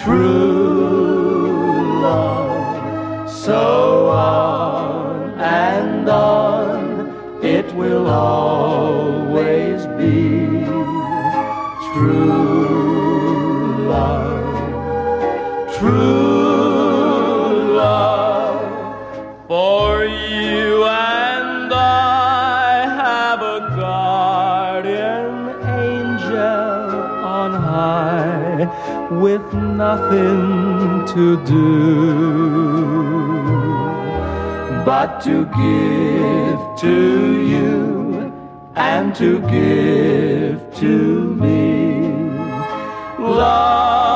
true. nothing to do but to give to you and to give to me. Love.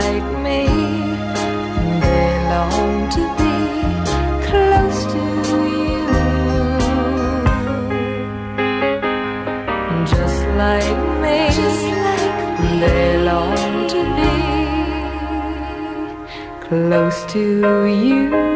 like me. They long to be close to you. Just like me. Just like me. They long to be close to you.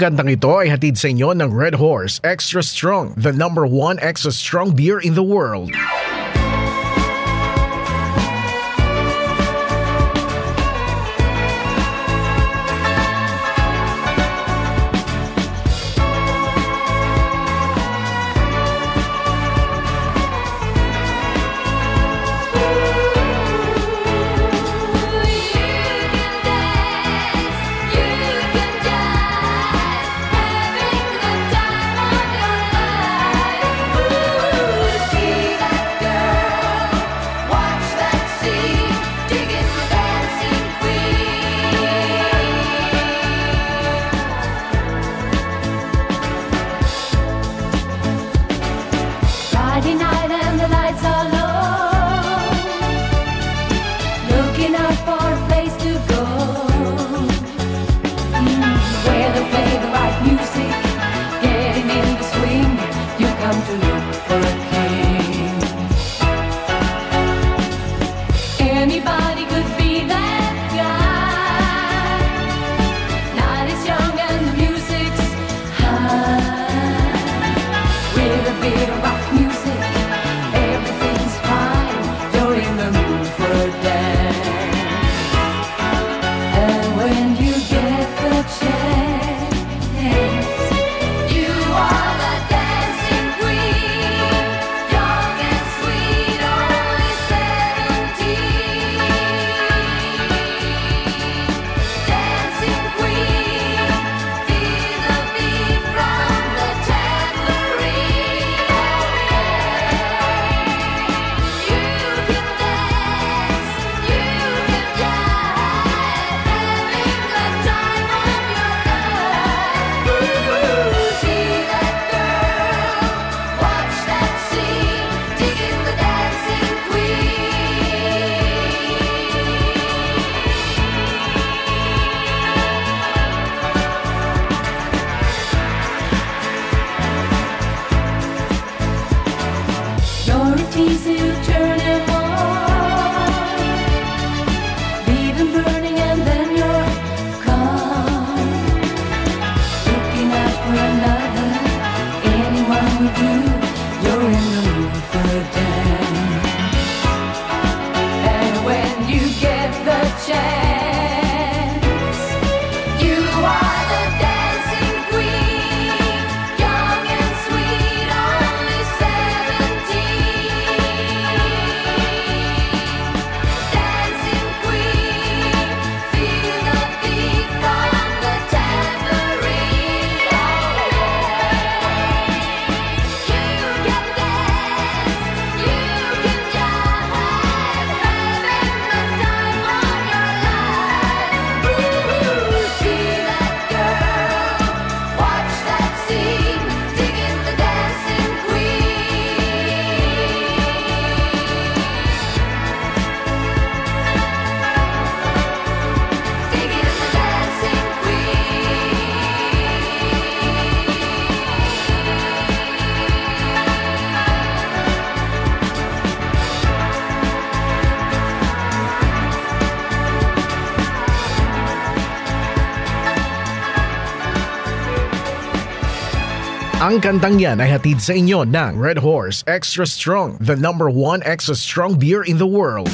Ang ito ay hatid sa inyo ng Red Horse Extra Strong, the number one extra strong beer in the world. Ang kantang yan ay hatid sa inyo ng Red Horse Extra Strong, the number one extra strong beer in the world.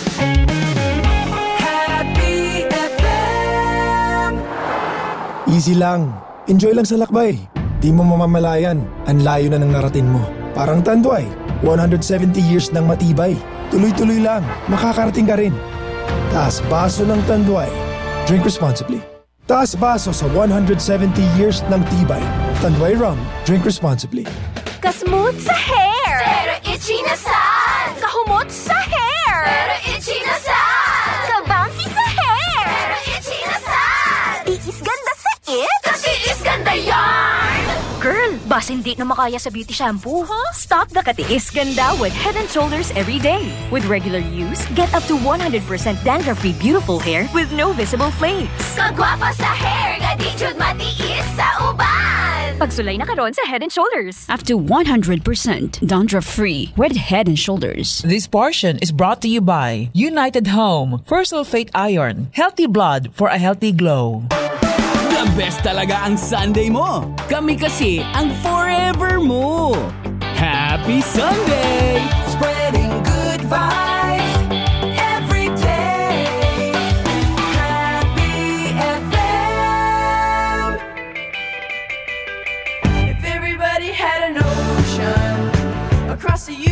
Easy lang. Enjoy lang sa lakbay. Di mo mamamalayan. Ang layo na ng narating mo. Parang Tanduay. 170 years ng matibay. Tuloy-tuloy lang. Makakarating ka rin. Taas baso ng Tanduay. Drink responsibly. Taas baso sa 170 years ng tibay. Tanway Rum. Drink responsibly. Kasmooth sa hair! Pero itchy na saan? Kahumot sa hair! Pero itchy na saan? Kabouncy sa hair! Pero itchy na saan? Tiis ganda sa it? Katiis ganda yarn! Girl, bas hindi na makaya sa beauty shampoo. Huh? Stop the katiis ganda with Head and Shoulders every day. With regular use, get up to 100% dandruff-free beautiful hair with no visible flakes. Kagwapa sa hair, gadijud matiis! Pagsulay na karon sa Head and Shoulders. Up to 100% dandruff-free with Head and Shoulders. This portion is brought to you by United Home, First Sulfate Iron, Healthy Blood for a Healthy Glow. The best talaga ang Sunday mo. Kami kasi ang forever mo. Happy Sunday! Spreading good vibes. I see you.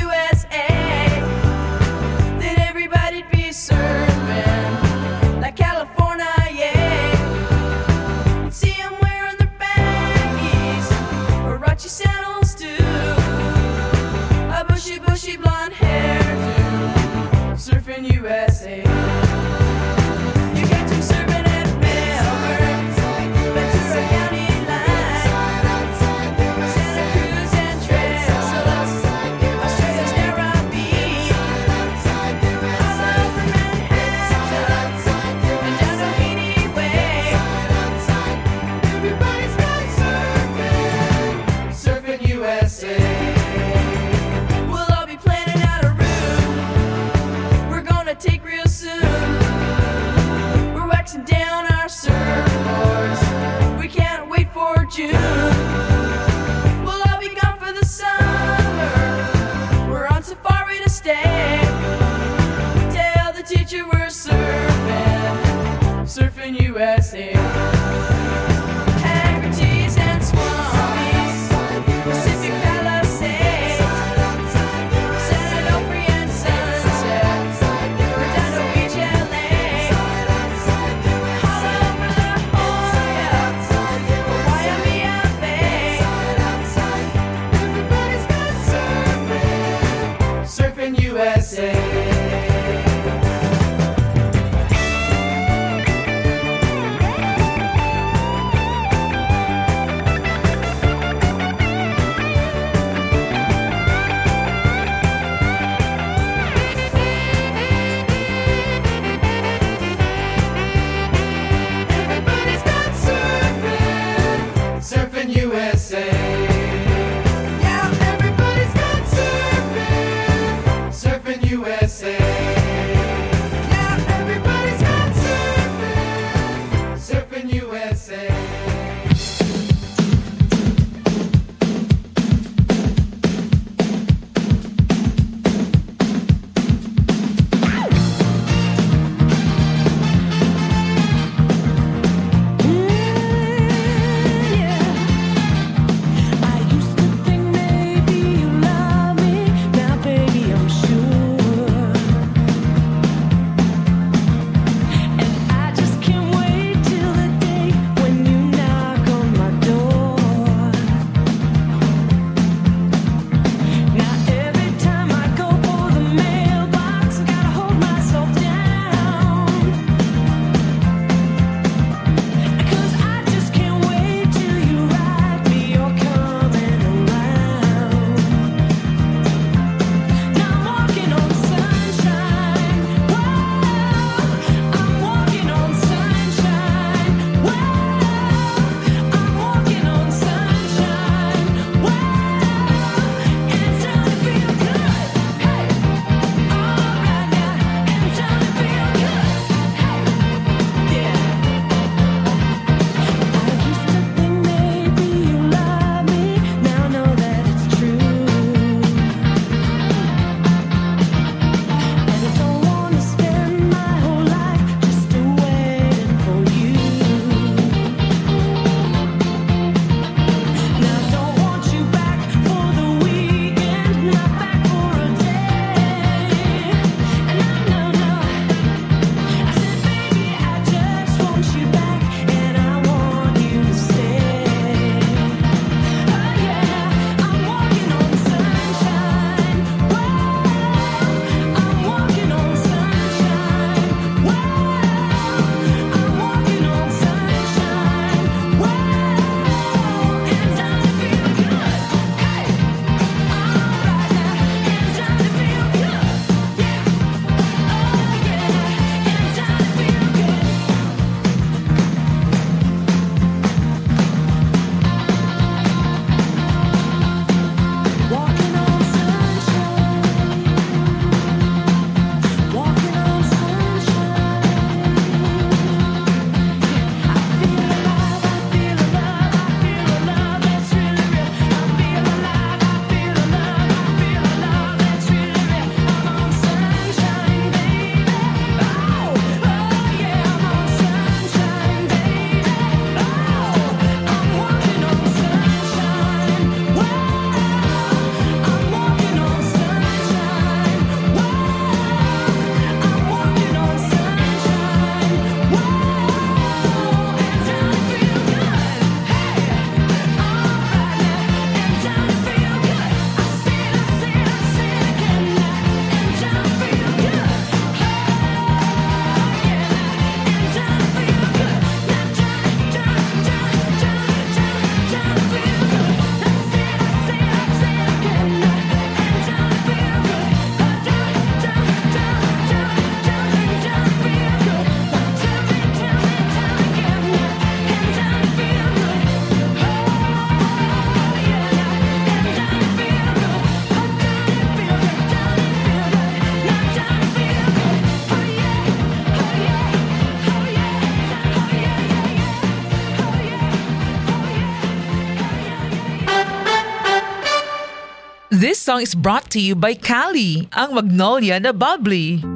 This song is brought to you by Cali, ang magnolia na bubbly.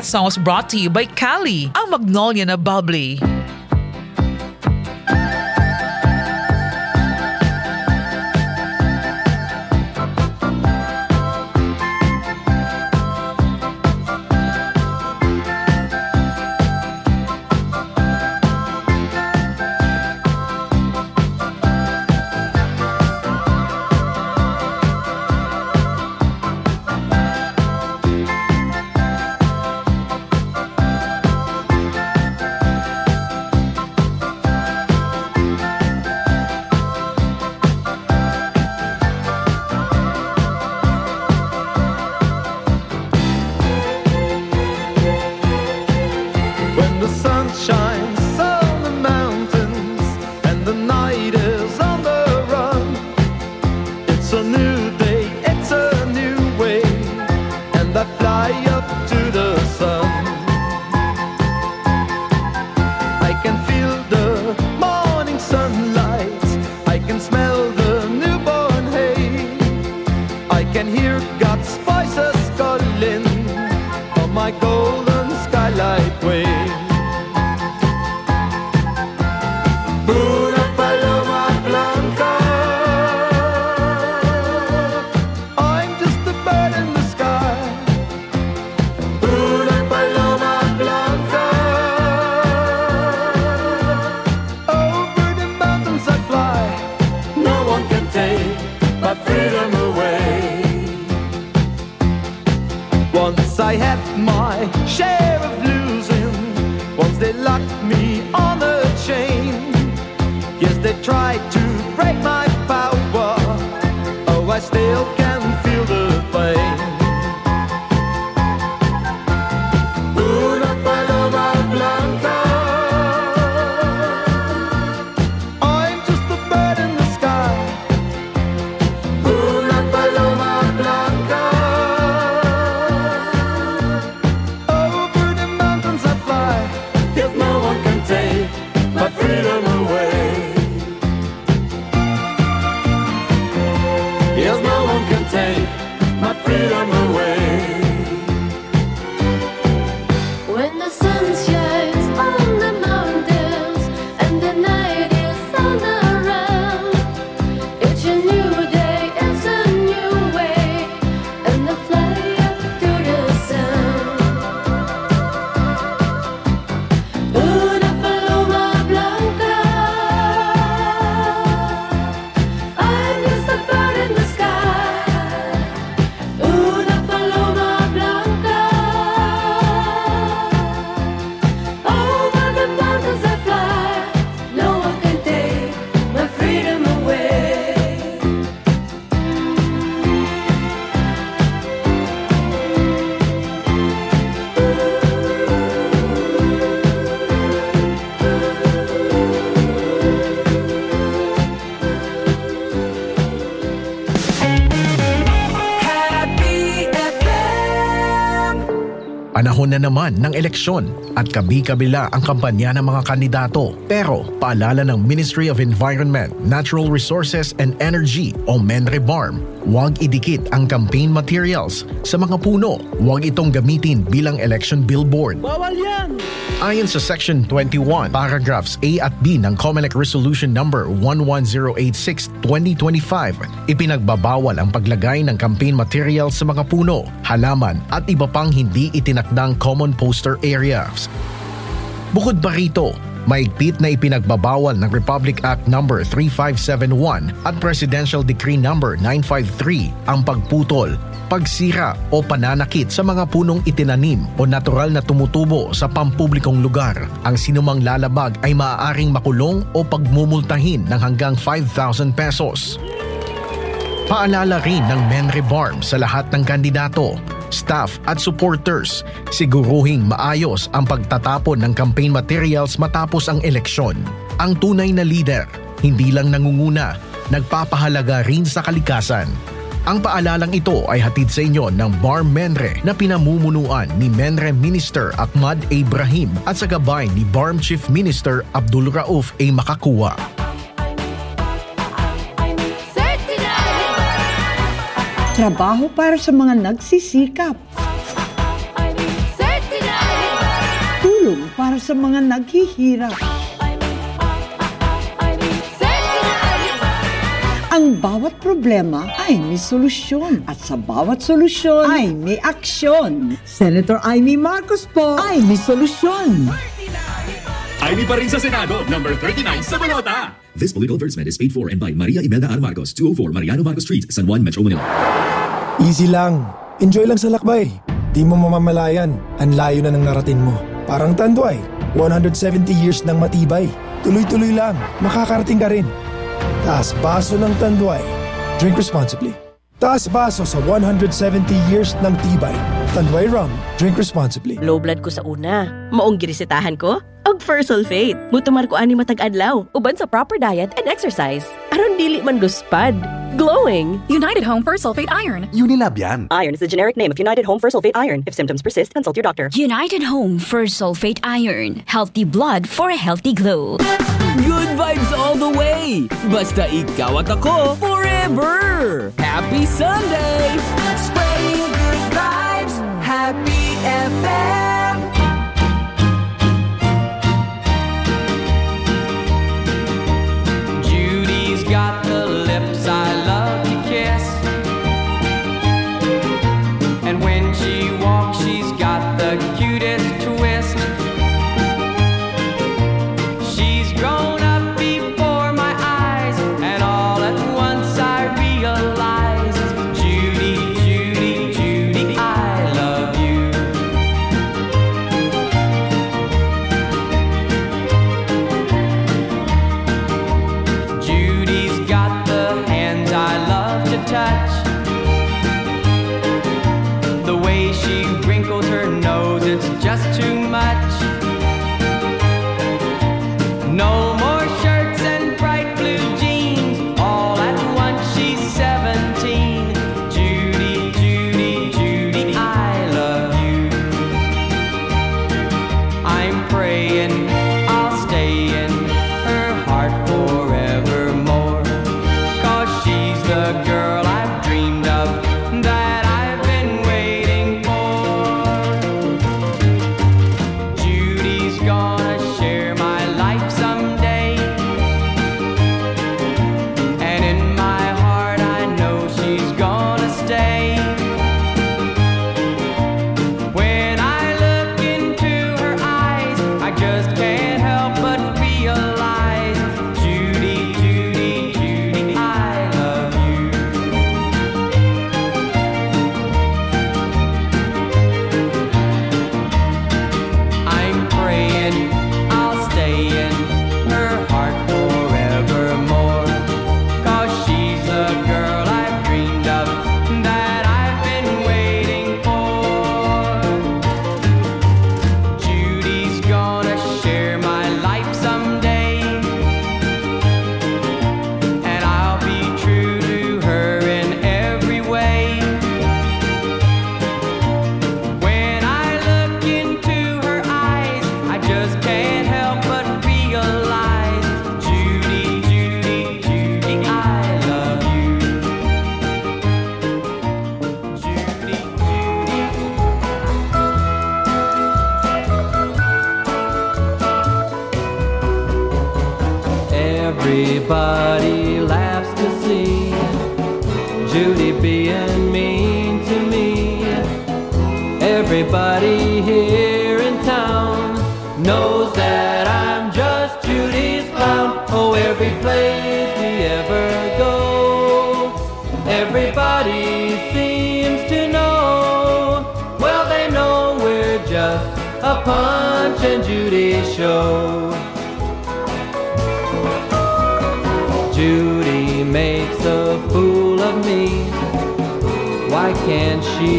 that song was brought to you by Cali, ang Magnolia na Bubbly. Panahon na naman ng eleksyon at kabi-kabila ang kampanya ng mga kandidato. Pero paalala ng Ministry of Environment, Natural Resources and Energy o MENREBARM, huwag idikit ang campaign materials sa mga puno. Huwag itong gamitin bilang election billboard. Bawal yan! Ayon sa Section 21, paragraphs A at B ng COMELEC Resolution Number 11086-2025, ipinagbabawal ang paglagay ng campaign materials sa mga puno, halaman at iba pang hindi itinakdang common poster areas. Bukod pa rito, maigpit na ipinagbabawal ng Republic Act No. 3571 at Presidential Decree No. 953 ang pagputol, pagsira o pananakit sa mga punong itinanim o natural na tumutubo sa pampublikong lugar. Ang sinumang lalabag ay maaaring makulong o pagmumultahin ng hanggang 5,000 pesos. Paalala rin ng Menrebarm sa lahat ng kandidato, staff at supporters, siguruhing maayos ang pagtatapon ng campaign materials matapos ang eleksyon. Ang tunay na leader, hindi lang nangunguna, nagpapahalaga rin sa kalikasan. Ang paalalang ito ay hatid sa inyo ng Bar Menre na pinamumunuan ni Menre Minister Ahmad Ibrahim at sa gabay ni Barm Chief Minister Abdul Rauf A. Makakuwa. Trabaho para sa mga nagsisikap. Tulong para sa mga naghihirap. Ang bawat problema ay may solusyon at sa bawat solusyon ay may aksyon. Senator Amy Marcos po ay may solusyon. Ivy pa rin sa Senado, number 39 sa balota. This political advertisement is paid for and by Maria Imelda R. Marcos, 204 Mariano Marcos Street, San Juan, Metro Manila. Easy lang. Enjoy lang sa lakbay. Di mo mamamalayan. Ang layo na ng narating mo. Parang Tanduay. 170 years ng matibay. Tuloy-tuloy lang. Makakarating ka rin. Taas baso ng Tanduay. Drink responsibly. Taas baso sa 170 years ng tibay. Tanduay Rum. Drink responsibly. Low blood ko sa una. Maong girisitahan ko? Og Sulfate. Mutumar ko ani matag adlaw. Uban sa proper diet and exercise. Aron dili man luspad. Glowing. United Home for Sulfate Iron. Unilab yan. Iron is the generic name of United Home for Sulfate Iron. If symptoms persist, consult your doctor. United Home for Sulfate Iron. Healthy blood for a healthy glow. Good vibes all the way! Basta ikaw at ako forever! Happy Sunday! Spreading good vibes. Happy FM. touch. No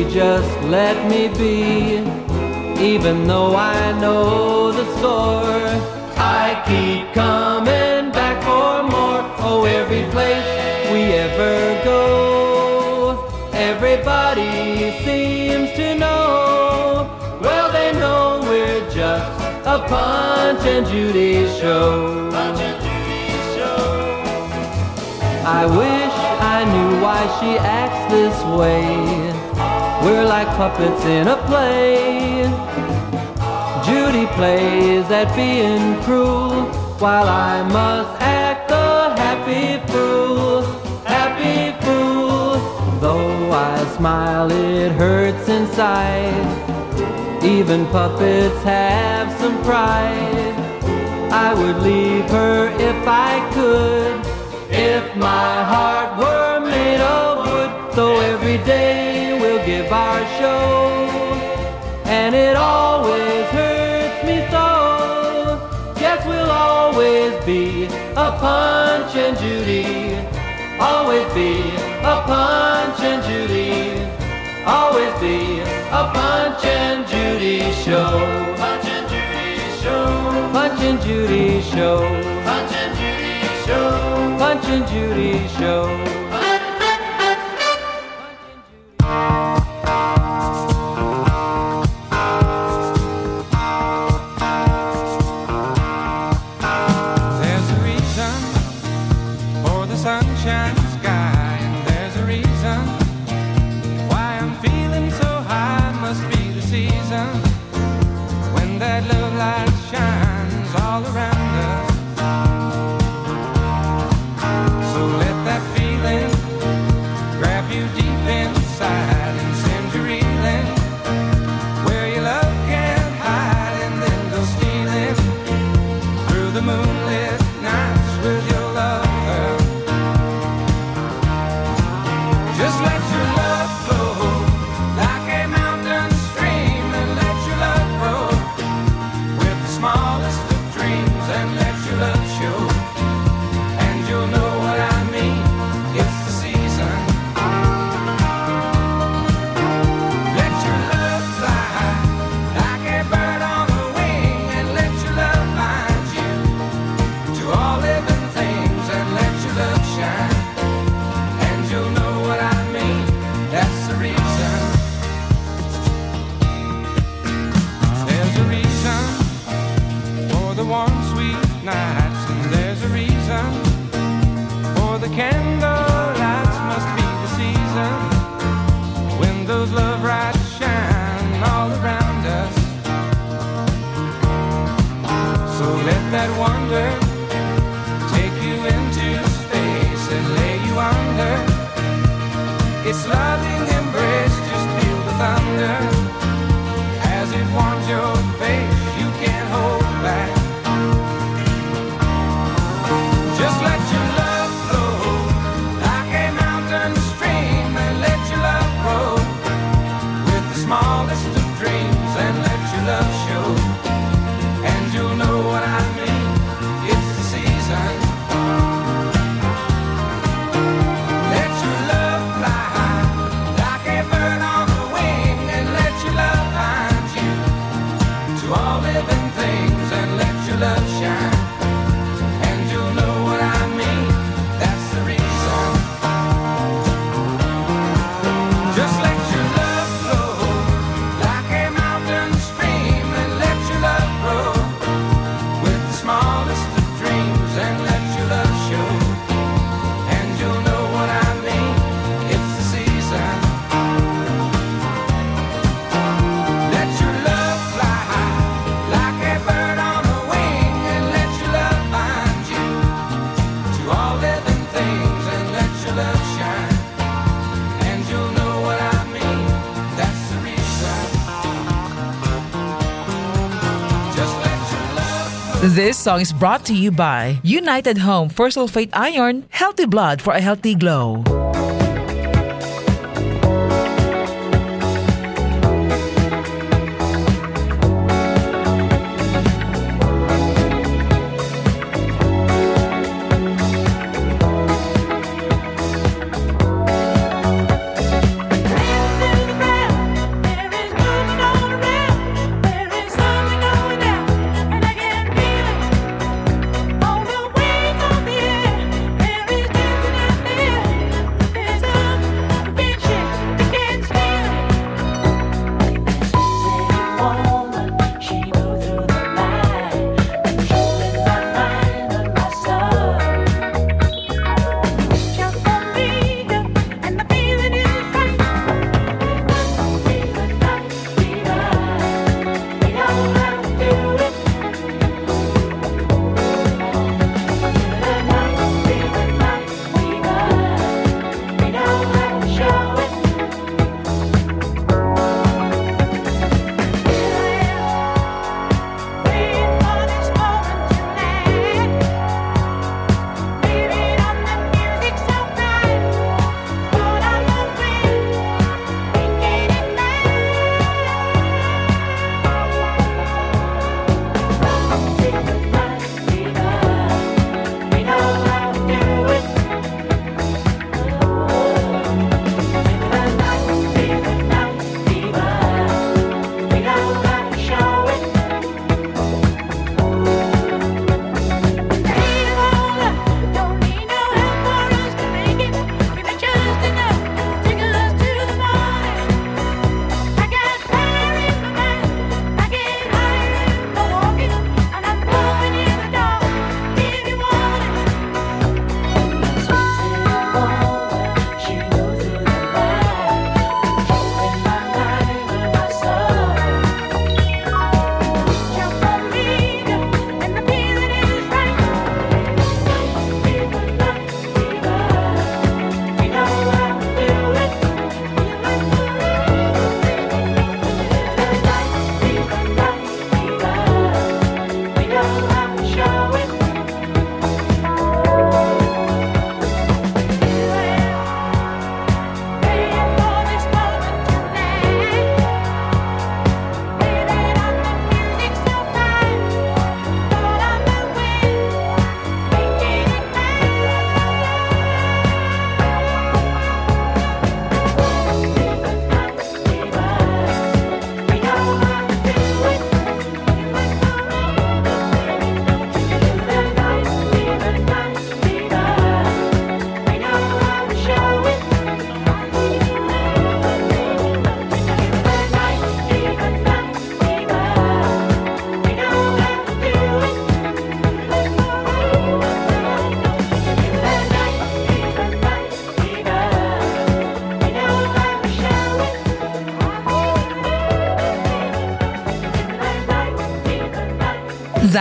just let me be. Even though I know the score, I keep coming back for more. Oh, every place we ever go, everybody seems to know. Well, they know we're just a Punch and Judy show. I wish I knew why she acts this way. We're like puppets in a play. Judy plays at being cruel, while I must act a happy fool, happy fool. Though I smile, it hurts inside. Even puppets have some pride. I would leave her if I could, if my heart. Punch and Judy. Always be a Punch and Judy show. Punch and Judy show. Punch and Judy show. Punch and Judy show. Punch and Judy show. This song is brought to you by United Home for Sulfate Iron, Healthy Blood for a Healthy Glow.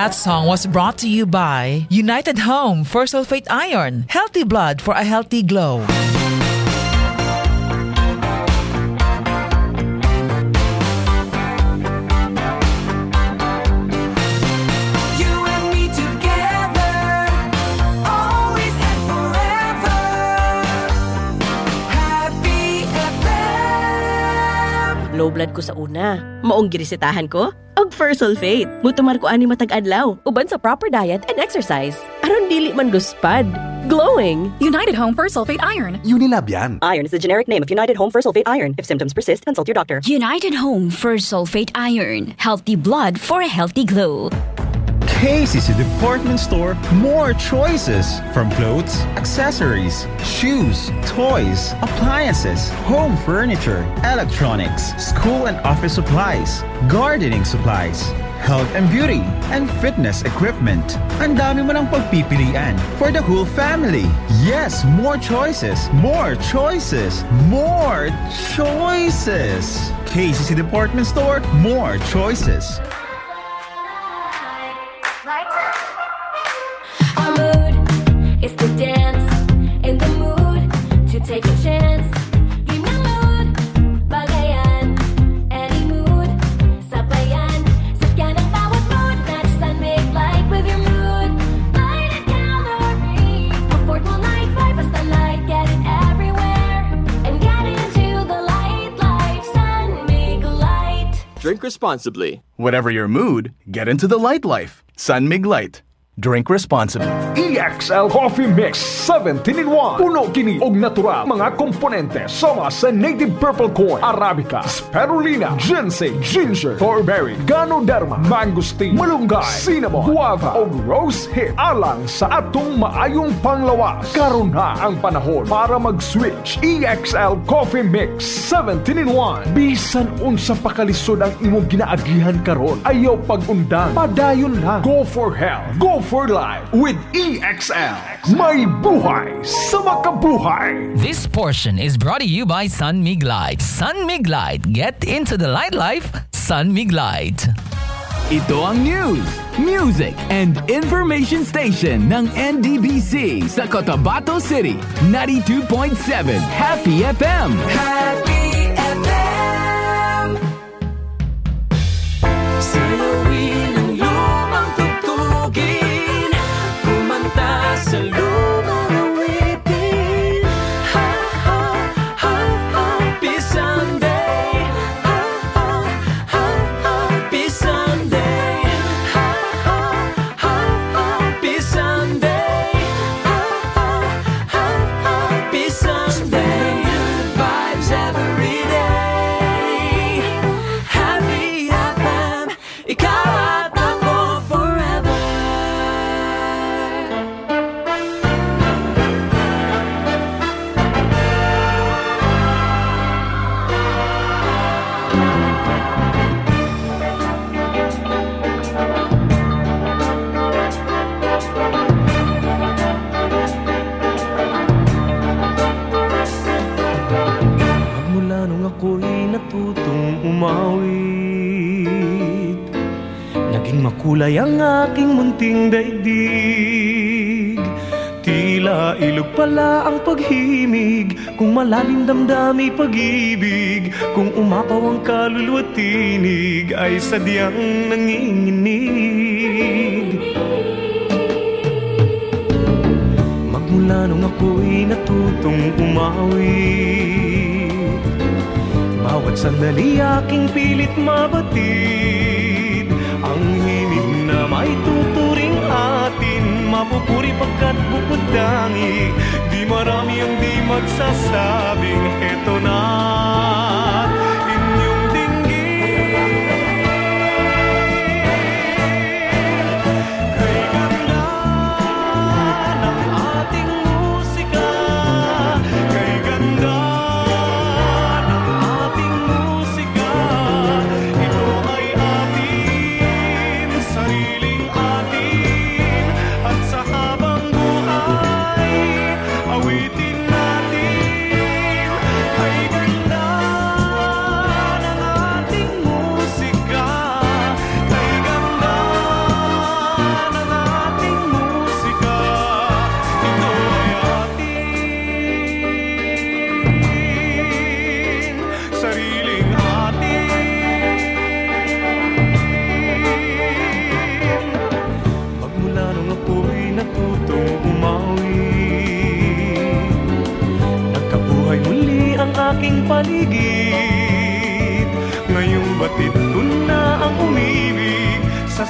That song was brought to you by United Home for Sulfate Iron, healthy blood for a healthy glow. Blood ko sa una. Maong girisitahan ko? Og Sulfate. Mutumar ko ani matag adlaw. Uban sa proper diet and exercise. Aron dili man luspad. Glowing. United Home for Sulfate Iron. Unilab yan. Iron is the generic name of United Home for Sulfate Iron. If symptoms persist, consult your doctor. United Home for Sulfate Iron, healthy blood for a healthy glow. KCC Department Store, more choices from clothes, accessories, shoes, toys, appliances, home furniture, electronics, school and office supplies, gardening supplies, health and beauty, and fitness equipment. Ang dami mo ng pagpipilian for the whole family. Yes, more choices, more choices, more choices. KCC Department Store, more choices. Drink responsibly. Whatever your mood, get into the light life. San Mig Light. Drink responsibly. EXL Coffee Mix 17 in 1. Puno kini og natural mga komponente sama sa native purple corn, arabica, spirulina, ginseng, ginger, thornberry, ganoderma, mangosteen, malunggay, cinnamon, guava ug rose hip alang sa atong maayong panglawas. Karon na ang panahon para mag-switch. EXL Coffee Mix 17 in 1. Bisan unsa pa kalisod ang imong ginaagihan karon, ayaw pag-undang. Padayon lang. Go for health. Go for life with EXL. May buhay sa makabuhay. This portion is brought to you by Sun Mig Light. Sun Mig Light. Get into the light life. Sun Mig Light. Ito ang news, music, and information station ng NDBC sa Cotabato City. 92.7 Happy FM. Happy FM. Damdami pag-ibig. Kung umapaw ang kaluluwa tinig Ay sadyang nanginginig. Magmula nung ako'y natutong umawit Bawat sandali aking pilit mabatid. Ang himig na may tuturing atin Mapupuri pagkat bukod tangi marami ang di magsasabing Heto na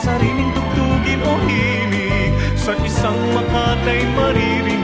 sariling tugtugin o himig Sa isang makatay maririnig.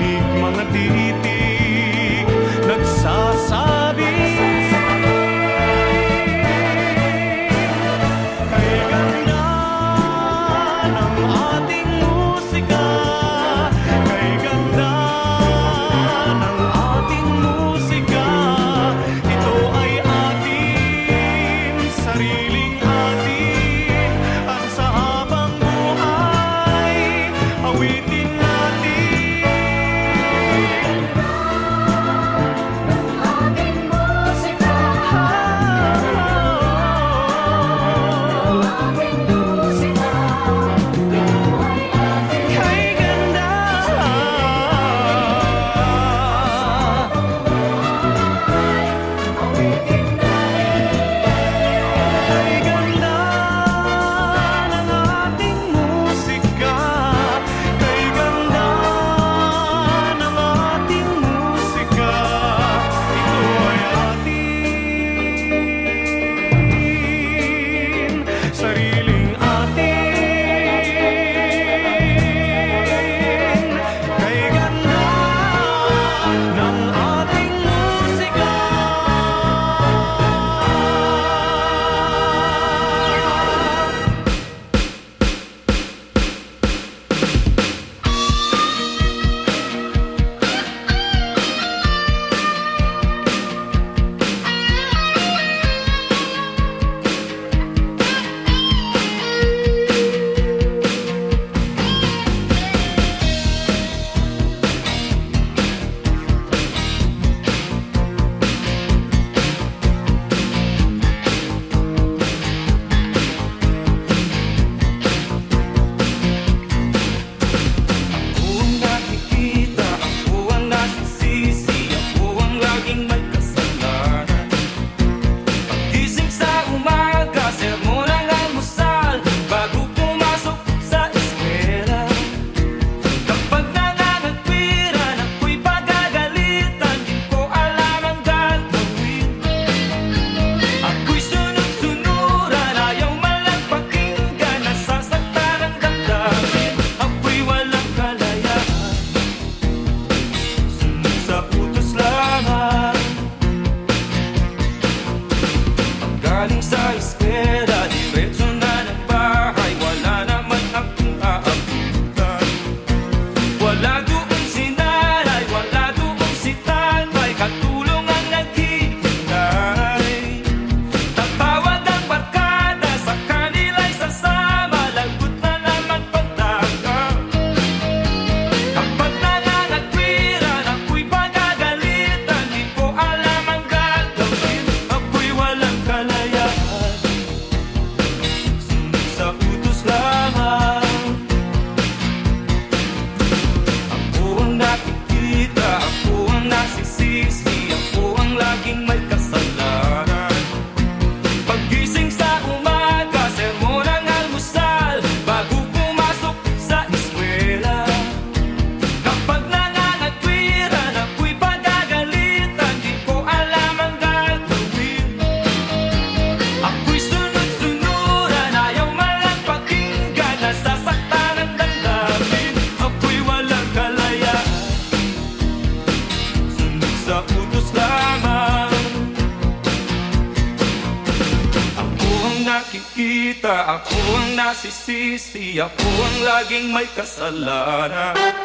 nagsisisi Ako ang laging may kasalanan.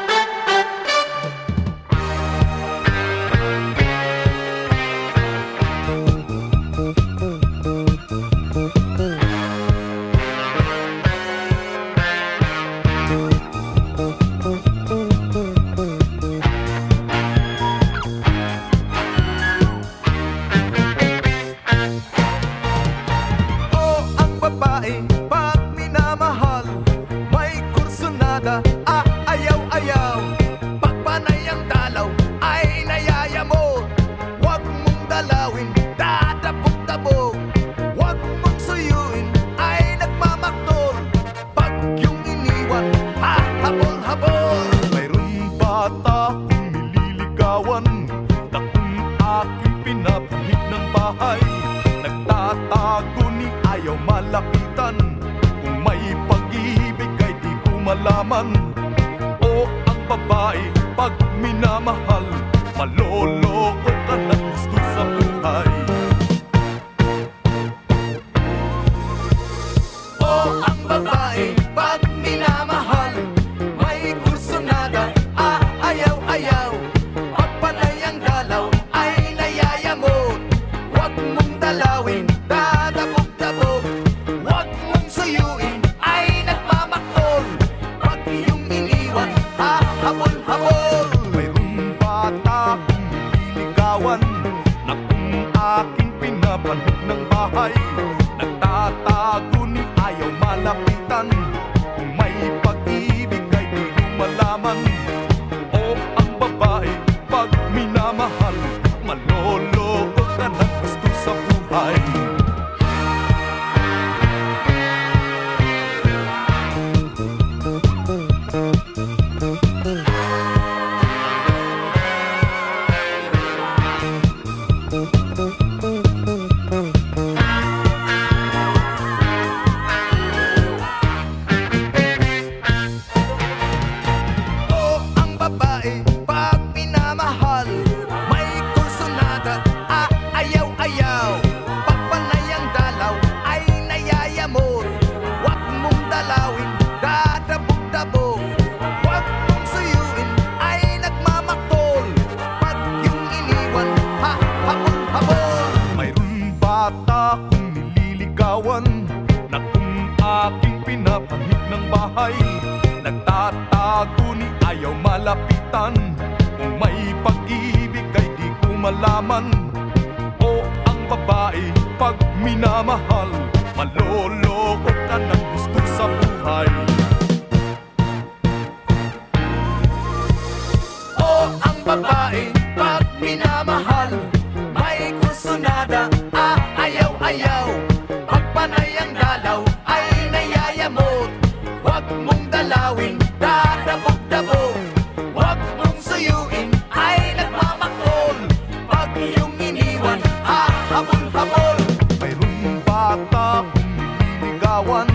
larawan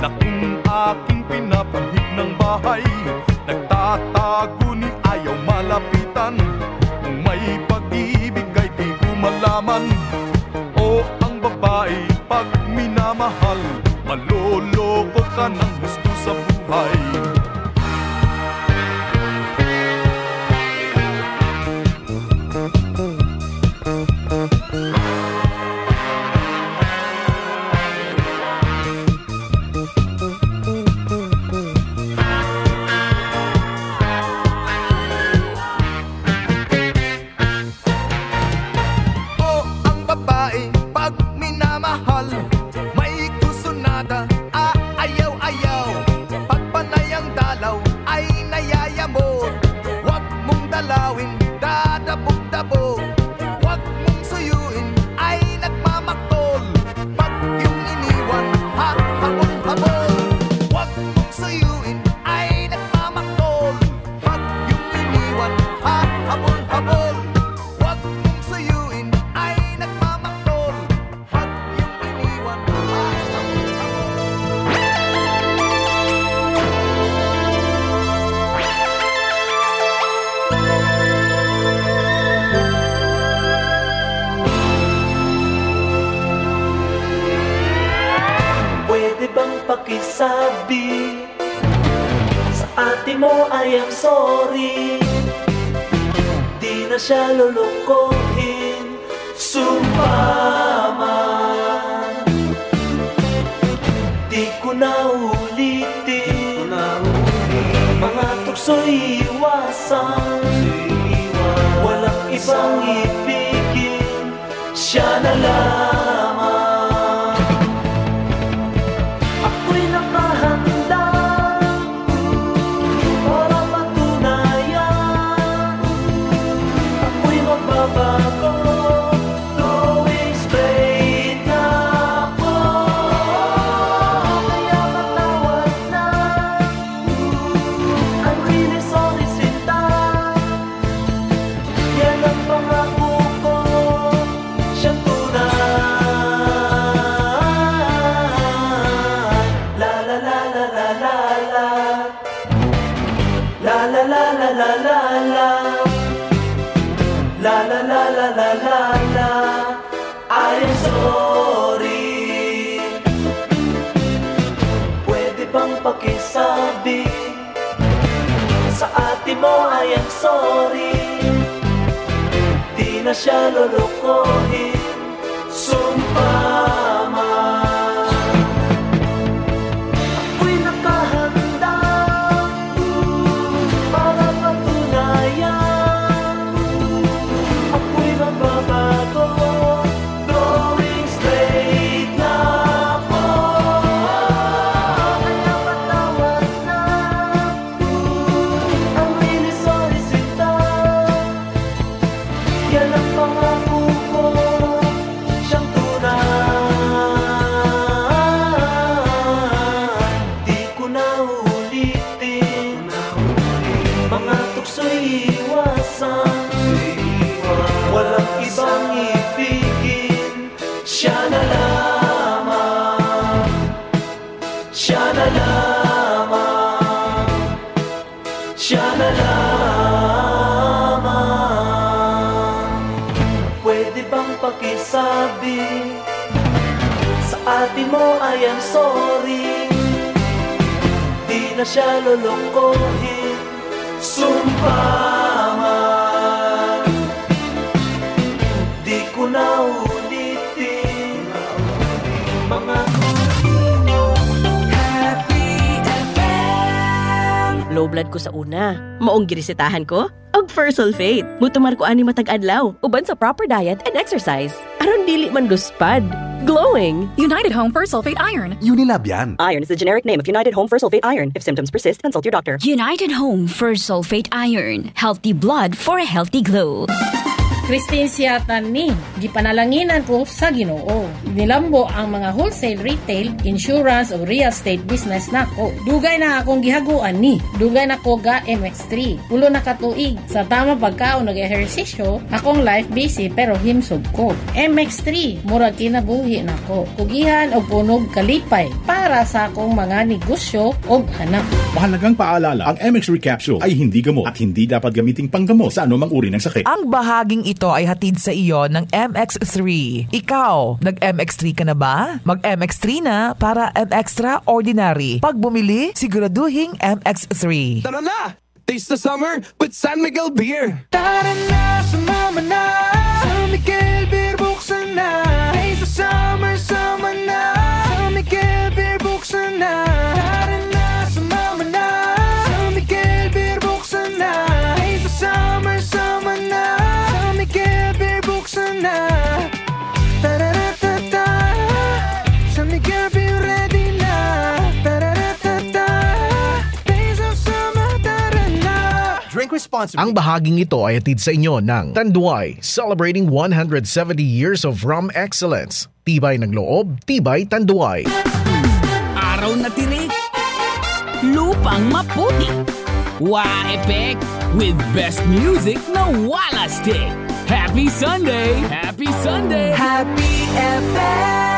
Na kung aking pinapahid ng bahay Nagtatago ni ayaw malapitan. Kung may pag-ibig ay di ko malaman O ang babae pag minamahal Maloloko ka ng gusto sa buhay. Pakisabi Sa ate mo I am sorry Di na siya lulukohin Sumpaman Di ko na ulitin Mga Low blood ko sa una. Maong girisitahan ko? First Sulfate. Mutumar ko ani matag adlaw. Uban sa proper diet and exercise. Aron dili man luspad. Glowing. United Home First Sulfate Iron. Unilab yan. Iron is the generic name of United Home First Sulfate Iron. If symptoms persist, consult your doctor. United Home First Sulfate Iron. Healthy blood for a healthy glow. Christine Siatan ni, gipanalanginan ko sa Ginoo. Nilambo ang mga wholesale retail, insurance o real estate business nako. Dugay na akong gihaguan ni. Dugay na ko ga MX3. Ulo na katuig. Sa tama pagkaon nag-ehersisyo, akong life busy pero himsog ko. MX3, murag kinabuhi nako. Kugihan o punog kalipay para sa akong mga negosyo o hanap. Mahalagang paalala, ang MX3 capsule ay hindi gamot at hindi dapat gamiting panggamot sa anumang uri ng sakit. Ang bahaging ito ay hatid sa iyo ng MX3. Ikaw, nag-MX3 ka na ba? Mag-MX3 na para MXtra Ordinary. Pag bumili, siguraduhing MX3. Tara na! Taste the summer with San Miguel Beer! Tara na, sumama na San Miguel Beer, buksan na Taste the summer, responsibly. Ang bahaging ito ay hatid sa inyo ng Tanduay, celebrating 170 years of rum excellence. Tibay ng loob, tibay Tanduay. Araw na tirik. Lupang maputi. Wa-Epek with best music na wala stick. Happy Sunday! Happy Sunday! Happy FM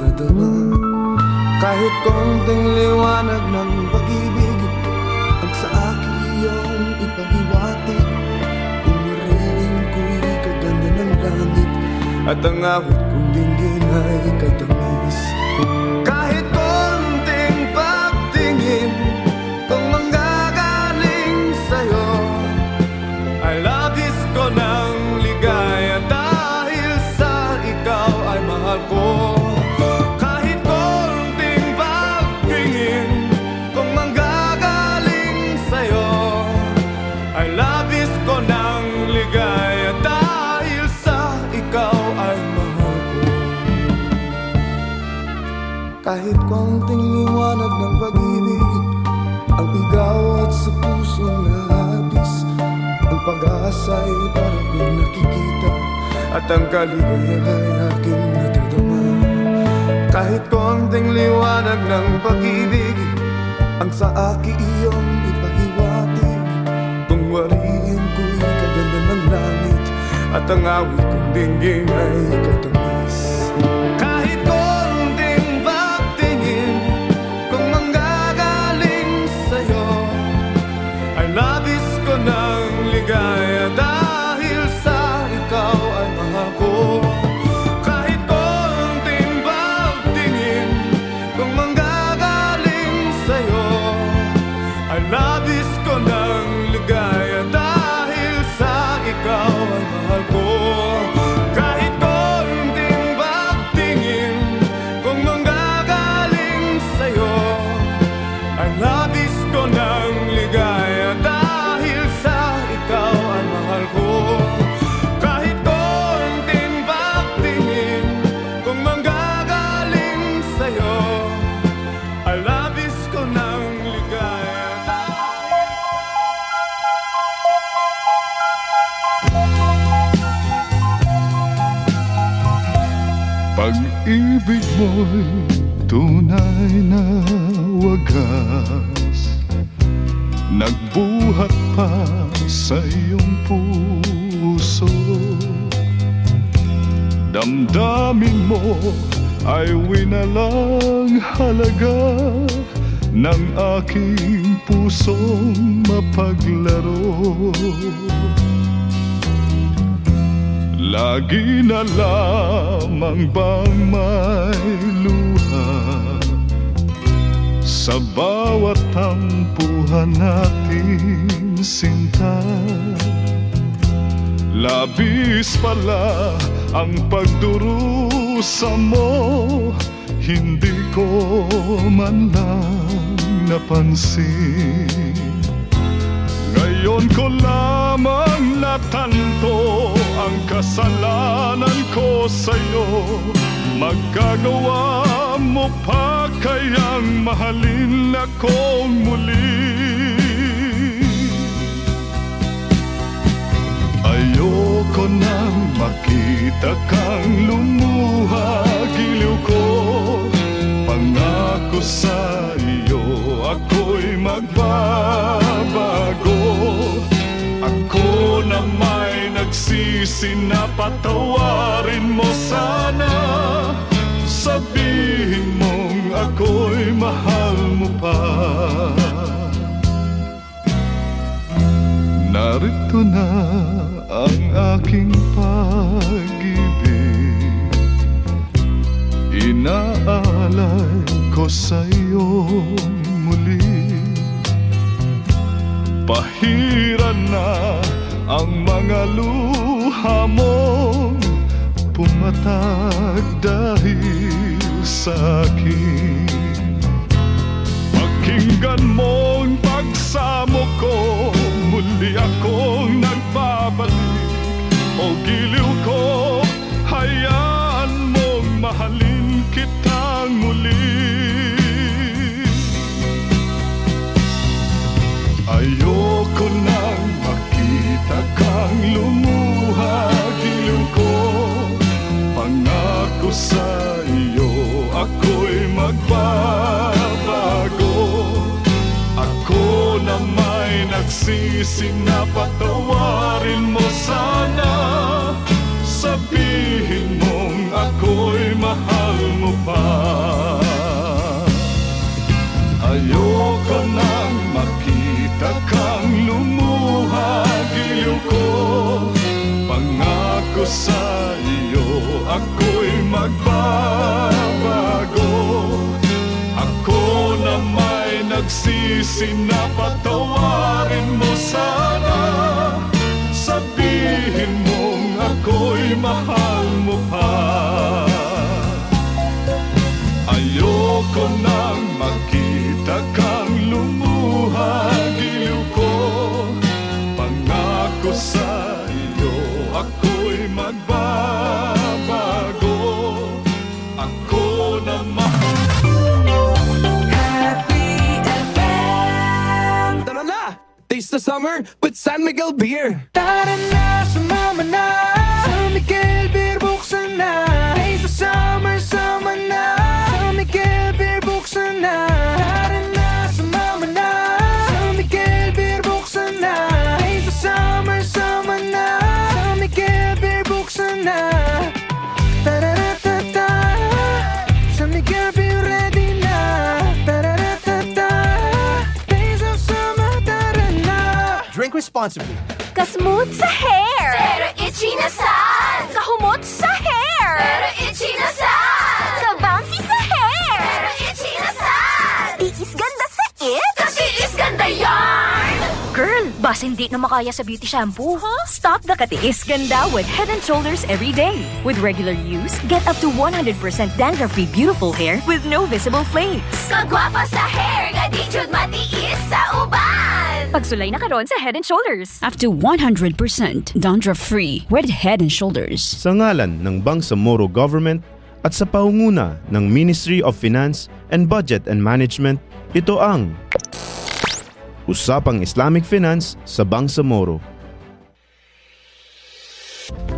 nadadama. Kahit konting liwanag ng pag-ibig Ang sa akin iyong ipaghiwatig Umiriling ko'y kaganda ng langit At ang awit kong dinggin ay katamis. Kahit pag-aasa'y para kong nakikita. At ang kaligaya'y aking natadama Kahit konting liwanag ng pag-ibig Ang sa aki iyong ipahiwatig. Kung wariin ko'y kaganda ng langit At ang awit kong dinggin ay katamis Mo'y tunay na wagas. Nagbuhat pa sa iyong puso. Damdamin mo ay winalang halaga Ng aking pusong mapaglaro. Lagi na lamang bang may Sa bawat tampuhan natin sinta. Labis pala ang pagdurusa mo. Hindi ko man lang napansin. Ngayon ko lamang natanto ang kasalanan ko sa'yo. Magagawa mo pa kayang mahalin akong muli. Ayoko nang makita kang lumuha. Giliw ko Pangako sa iyo ako'y magbabago. Ako na may nagsisi Narito na ang aking pag-ibig. Inaalay ko sa iyo muli. Pahiran na ang mga luha mo. Pumatag dahil sa akin. Pakinggan mo ang pagsamo ko Muli akong nagbabalik. O giliw ko Hayaan mong mahalin kitang muli may nagsisi na patawarin mo sana. Sabihin mong ako'y mahal mo pa. Ayoko nang makita kang lumuha Giliw ko. Pangako sa iyo Ako'y magbabago may nagsisi na patawarin mo sana. Sabihin mong ako'y mahal mo pa. Ayoko nang summer with San Miguel Beer. Responsibly. Kasmooth sa hair! Pero itchy na sad! Kahumot sa hair! Pero itchy na sad! Kabouncy sa hair! Pero itchy na sad! Tiis ganda sa it! Katiis ganda yarn! Girl, bas hindi na makaya sa beauty shampoo. Huh? Stop the katiis ganda with Head and Shoulders every day. With regular use, get up to 100% dandruff-free beautiful hair with no visible flakes. Kagwapa sa hair! Gadi jud matiis sa uban! Pagsulay na karon sa Head and Shoulders. Up to 100% dandruff-free with Head and Shoulders. Sa ngalan ng Bangsamoro Government at sa paunguna ng Ministry of Finance and Budget and Management, ito ang Usapang Islamic Finance sa Bangsamoro.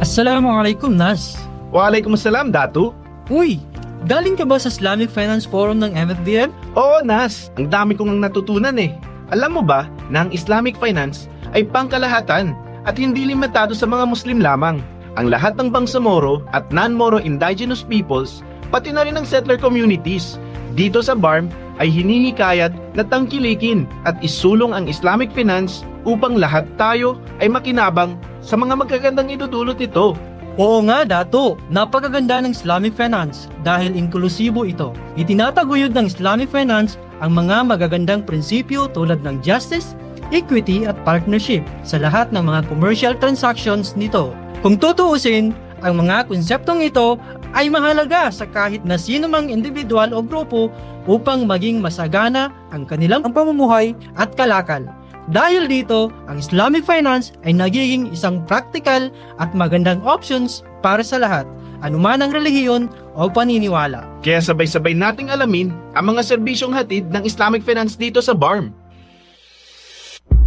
Assalamualaikum, Nas. Waalaikumsalam, Datu. Uy, galing ka ba sa Islamic Finance Forum ng MFDM? Oo, Nas. Ang dami kong natutunan eh. Alam mo ba na ang Islamic Finance ay pangkalahatan at hindi limitado sa mga Muslim lamang. Ang lahat ng Bangsamoro at non-Moro indigenous peoples, pati na rin ang settler communities, dito sa BARM ay hinihikayat na tangkilikin at isulong ang Islamic Finance upang lahat tayo ay makinabang sa mga magagandang idudulot nito. Oo nga, Dato. Napakaganda ng Islamic Finance dahil inklusibo ito. Itinataguyod ng Islamic Finance ang mga magagandang prinsipyo tulad ng justice, equity at partnership sa lahat ng mga commercial transactions nito. Kung tutuusin, ang mga konseptong ito ay mahalaga sa kahit na sino mang individual o grupo upang maging masagana ang kanilang pamumuhay at kalakal. Dahil dito, ang Islamic Finance ay nagiging isang practical at magandang options para sa lahat, anuman ang relihiyon o paniniwala. Kaya sabay-sabay nating alamin ang mga serbisyong hatid ng Islamic Finance dito sa BARM.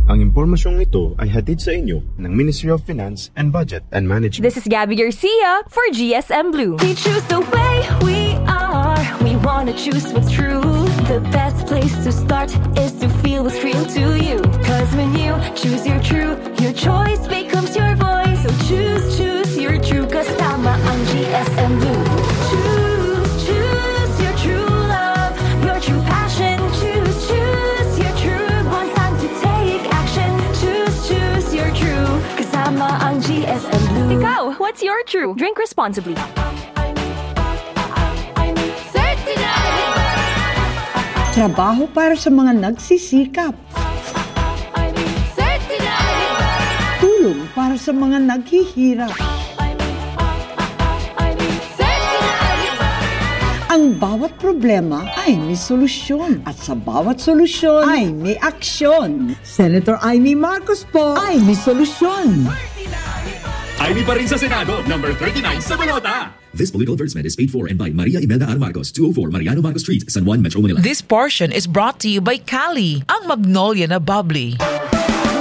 Ang impormasyong ito ay hatid sa inyo ng Ministry of Finance and Budget and Management. This is Gabby Garcia for GSM Blue. We choose the way we are. We wanna choose what's true. The best place to start is to feel what's real to you. Cause when you choose your true, your choice becomes your voice. So choose, choose your true. Kasama ang GSM Blue. Ikaw, what's your true? Drink responsibly. Trabaho para sa mga nagsisikap. Tulong para sa mga naghihirap. Ang bawat problema ay may solusyon at sa bawat solusyon ay may aksyon. Senator Amy Marcos po ay may solusyon. Ivy pa rin sa Senado, number 39 sa balota. This political advertisement is paid for and by Maria Imelda R. Marcos, 204 Mariano Marcos Street, San Juan, Metro Manila. This portion is brought to you by Cali, ang Magnolia na bubbly.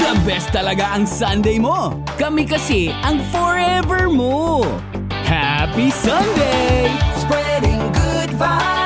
The best talaga ang Sunday mo. Kami kasi ang forever mo. Happy Sunday! Spreading good vibes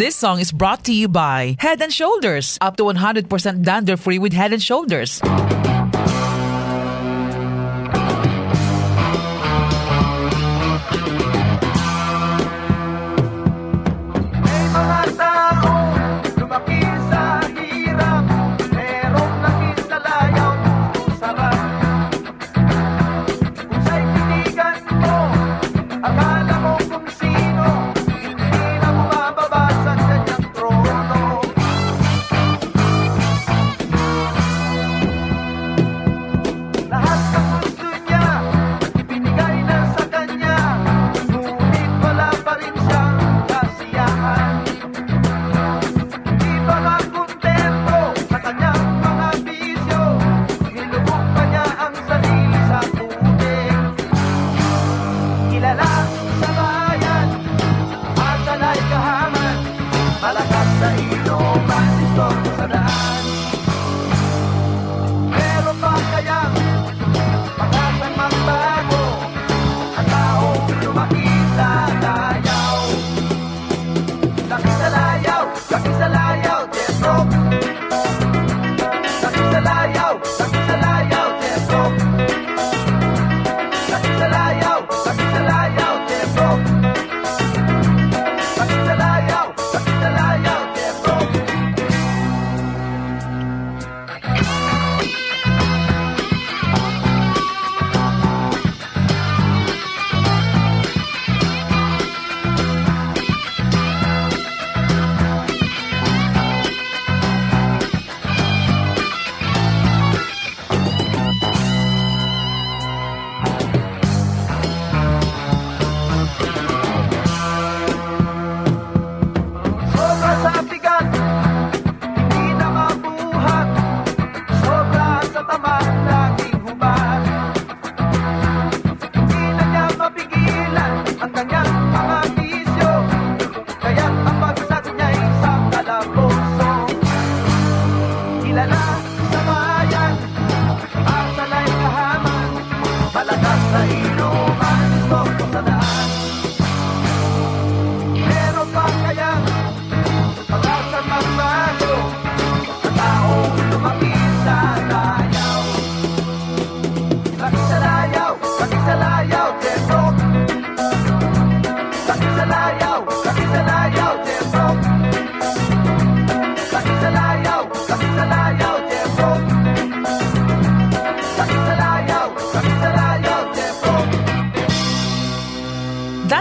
This song is brought to you by Head and Shoulders. Up to 100% dander free with Head and Shoulders.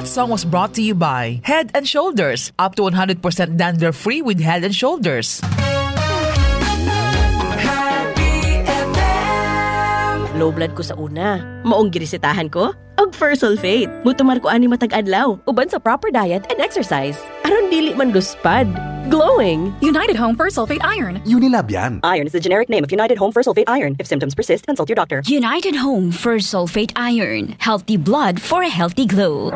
Song was brought to you by Head and Shoulders. Up to 100% dander free with Head and Shoulders. Low blood ko sa una. Maong girisitahan ko? Og first sulfate. Mutumar ko ani matag adlaw. Uban sa proper diet and exercise. Aron dili man luspad. Glowing. United Home for Sulfate Iron. Unilab yan. Iron is the generic name of United Home for Sulfate Iron. If symptoms persist, consult your doctor. United Home for Sulfate Iron. Healthy blood for a healthy glow.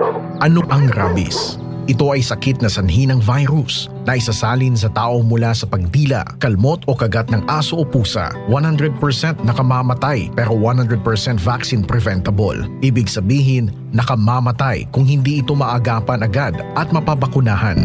Ano ang rabies? Ito ay sakit na sanhi virus na isasalin sa tao mula sa pagdila, kalmot o kagat ng aso o pusa. 100% nakamamatay pero 100% vaccine preventable. Ibig sabihin, nakamamatay kung hindi ito maagapan agad at mapabakunahan.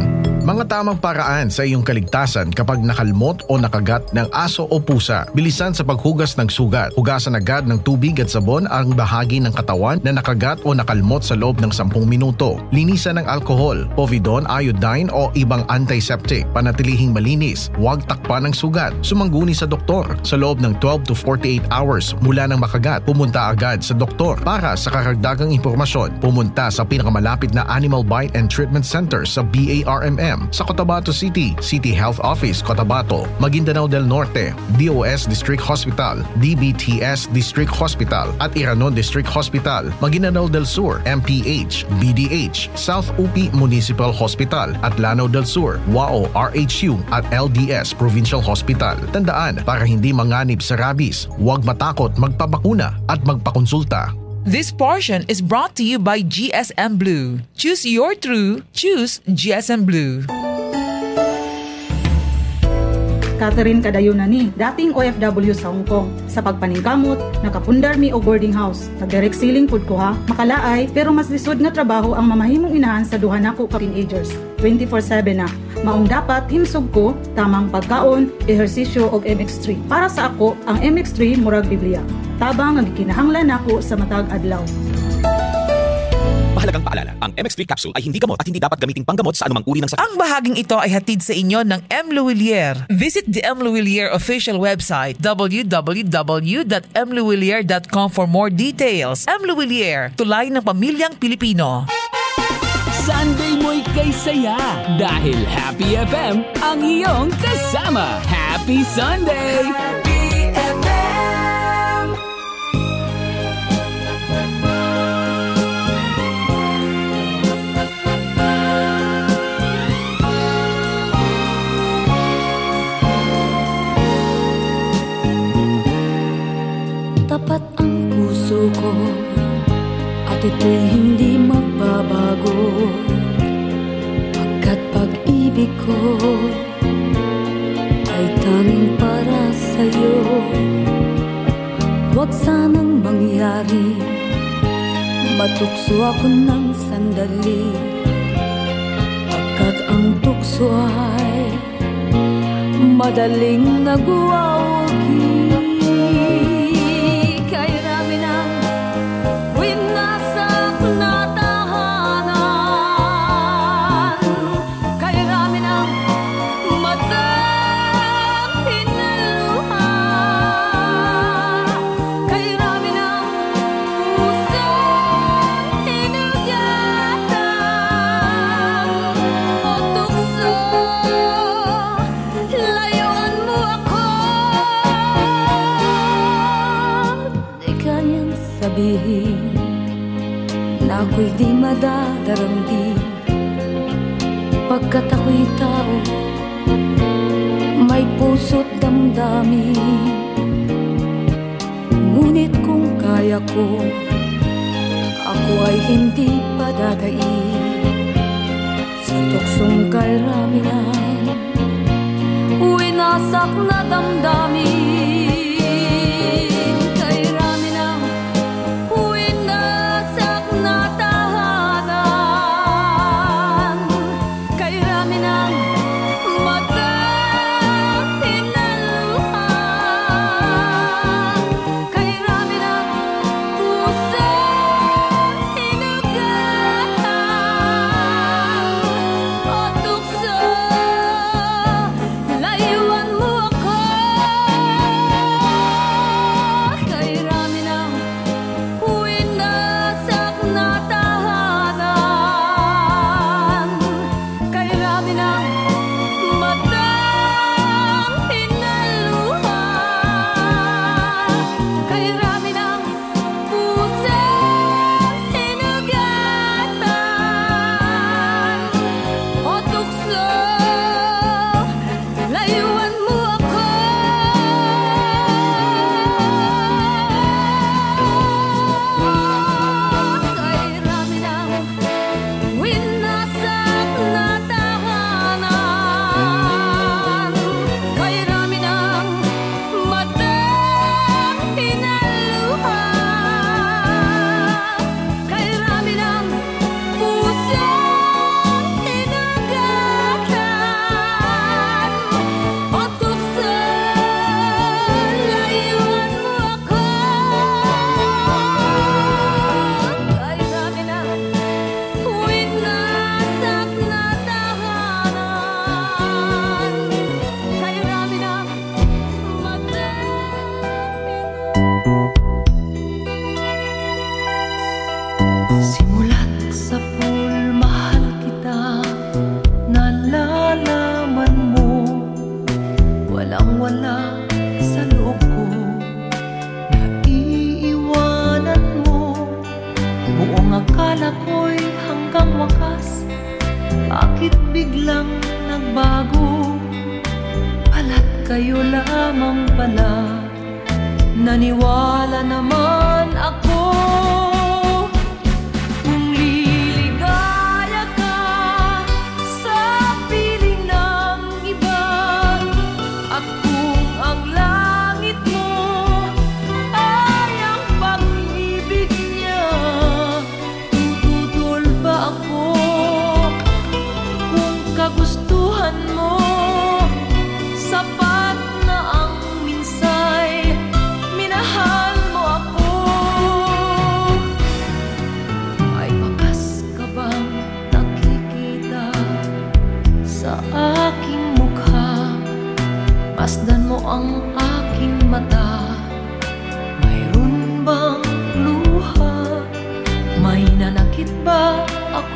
Mga tamang paraan sa iyong kaligtasan kapag nakalmot o nakagat ng aso o pusa. Bilisan sa paghugas ng sugat. Hugasan agad ng tubig at sabon ang bahagi ng katawan na nakagat o nakalmot sa loob ng 10 minuto. Linisan ng alkohol, povidone, iodine o ibang antiseptic. Panatilihing malinis. Huwag takpan ng sugat. Sumangguni sa doktor. Sa loob ng 12 to 48 hours mula nang makagat, pumunta agad sa doktor para sa karagdagang impormasyon. Pumunta sa pinakamalapit na Animal Bite and Treatment Center sa BARMM sa Cotabato City, City Health Office, Cotabato, Maguindanao del Norte, DOS District Hospital, DBTS District Hospital at Iranon District Hospital, Maguindanao del Sur, MPH, BDH, South UP Municipal Hospital at Lanao del Sur, WAO RHU at LDS Provincial Hospital. Tandaan, para hindi manganib sa rabies, huwag matakot magpabakuna at magpakonsulta. This portion is brought to you by GSM Blue. Choose your true, choose GSM Blue. Catherine Kadayunani, dating OFW sa Hong Kong. Sa pagpaningkamot, nakapundar mi og boarding house. Nag-direct ceiling pud ko ha, makalaay pero mas lisod nga trabaho ang mamahimong inahan sa duha nako ka teenagers. 24/7 na. Maong dapat himsog ko tamang pagkaon, ehersisyo og MX3. Para sa ako, ang MX3 murag Biblia. Tabang ang gikinahanglan nako sa matag adlaw. Mahalagang paalala, ang MX3 capsule ay hindi gamot at hindi dapat gamiting panggamot sa anumang uri ng sakit. Ang bahaging ito ay hatid sa inyo ng M. Luwilier. Visit the M. Luwilier official website www.mluwilier.com for more details. M. Luwilier, tulay ng pamilyang Pilipino. Sunday mo'y kay saya dahil Happy FM ang iyong kasama. Happy Sunday! Puso ko At ito'y hindi magbabago. Pagkat pag-ibig ko Ay tanging para sa'yo. Huwag sanang mangyari Matukso ako ng sandali. Pagkat ang tukso ay Madaling nagwawagi madadarangin Pagkat ako'y tao May puso't damdamin. Ngunit kung kaya ko Ako ay hindi padadaig Sa tuksong kay Raminan Winasak na damdamin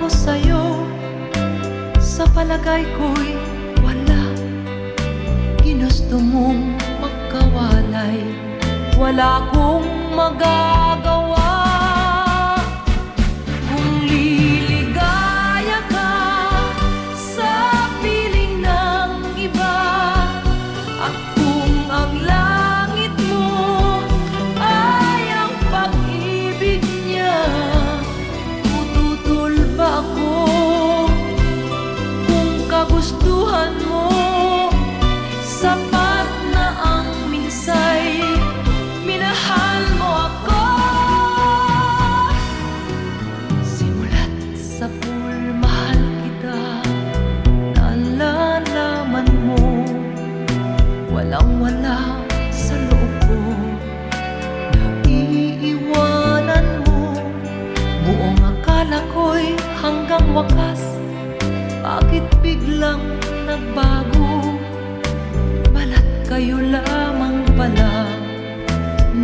ako sa'yo. Sa palagay ko'y wala. Ginusto mong magkawalay. Wala akong magagawa.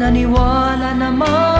Naniwala naman.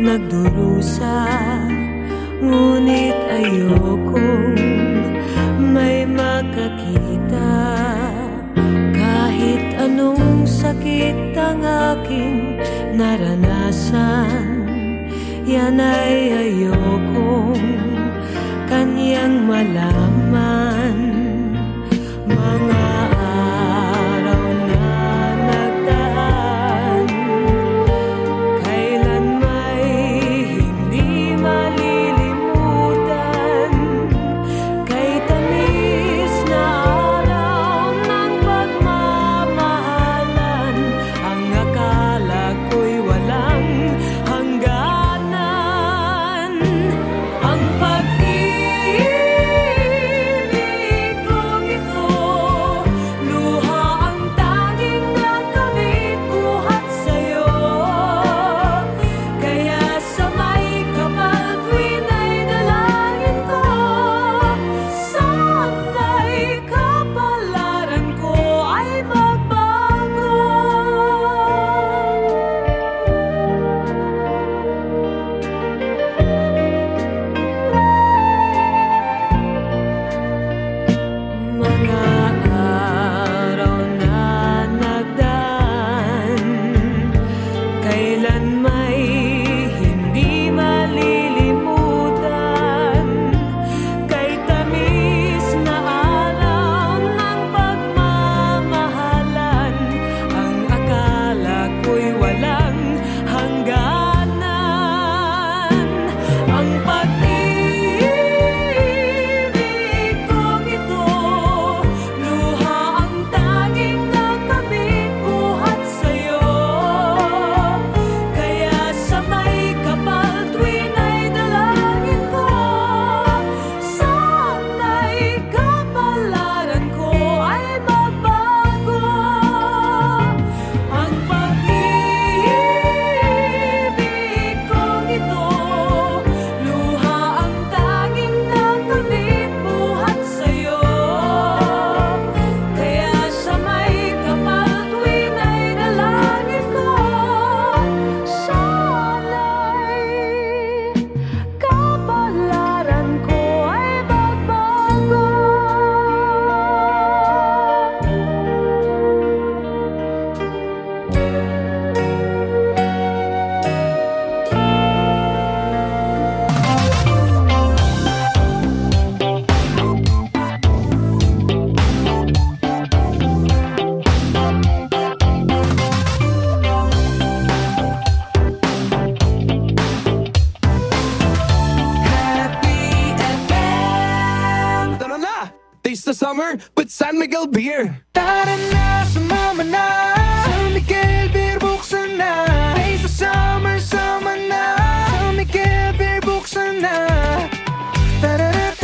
nagdurusa Ngunit ayokong may makakita. Kahit anong sakit ang aking naranasan Yan ay ayokong kanyang malaman.